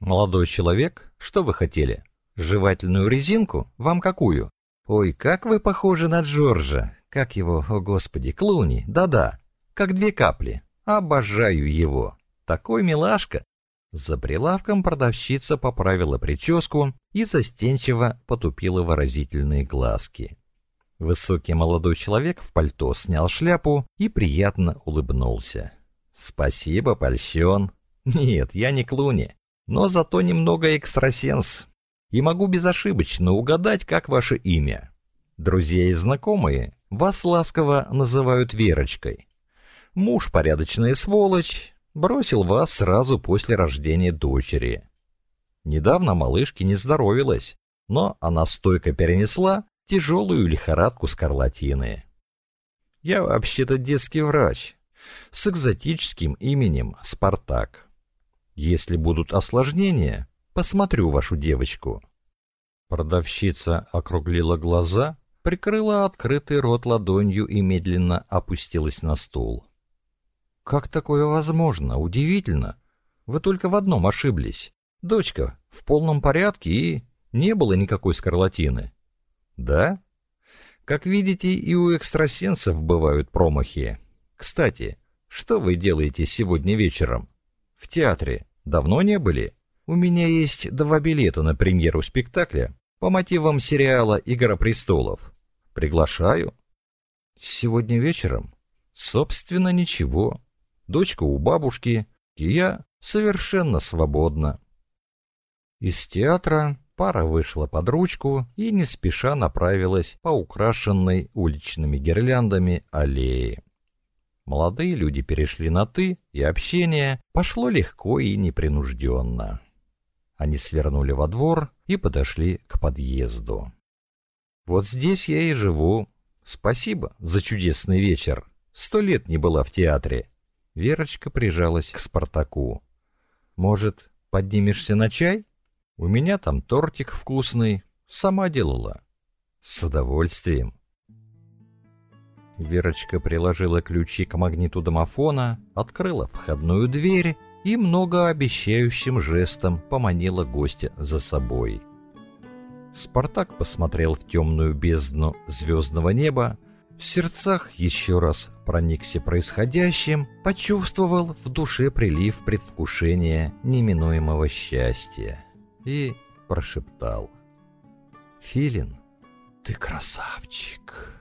«Молодой человек, что вы хотели? Жевательную резинку? Вам какую? Ой, как вы похожи на Джорджа! Как его, о господи, Клуни, да-да, как две капли. Обожаю его. Такой милашка!» За прилавком продавщица поправила прическу и застенчиво потупила выразительные глазки. Высокий молодой человек в пальто снял шляпу и приятно улыбнулся. «Спасибо, польщен. Нет, я не Клуни, но зато немного экстрасенс. И могу безошибочно угадать, как ваше имя. Друзья и знакомые вас ласково называют Верочкой. Муж порядочная сволочь, бросил вас сразу после рождения дочери. Недавно малышке не здоровилась, но она стойко перенесла тяжелую лихорадку скарлатины. Я вообще-то детский врач с экзотическим именем Спартак. Если будут осложнения, посмотрю вашу девочку. Продавщица округлила глаза, прикрыла открытый рот ладонью и медленно опустилась на стул. Как такое возможно? Удивительно. Вы только в одном ошиблись. Дочка в полном порядке и не было никакой скарлатины. Да? Как видите, и у экстрасенсов бывают промахи. Кстати, что вы делаете сегодня вечером? В театре. Давно не были? У меня есть два билета на премьеру спектакля по мотивам сериала «Игра престолов». Приглашаю. Сегодня вечером? Собственно, ничего дочка у бабушки, и я совершенно свободна. Из театра пара вышла под ручку и не спеша направилась по украшенной уличными гирляндами аллее. Молодые люди перешли на «ты», и общение пошло легко и непринужденно. Они свернули во двор и подошли к подъезду. «Вот здесь я и живу. Спасибо за чудесный вечер. Сто лет не была в театре. Верочка прижалась к Спартаку. «Может, поднимешься на чай? У меня там тортик вкусный. Сама делала». «С удовольствием». Верочка приложила ключи к магниту домофона, открыла входную дверь и многообещающим жестом поманила гостя за собой. Спартак посмотрел в темную бездну звездного неба, в сердцах еще раз проникся происходящим, почувствовал в душе прилив предвкушения неминуемого счастья и прошептал. «Филин, ты красавчик!»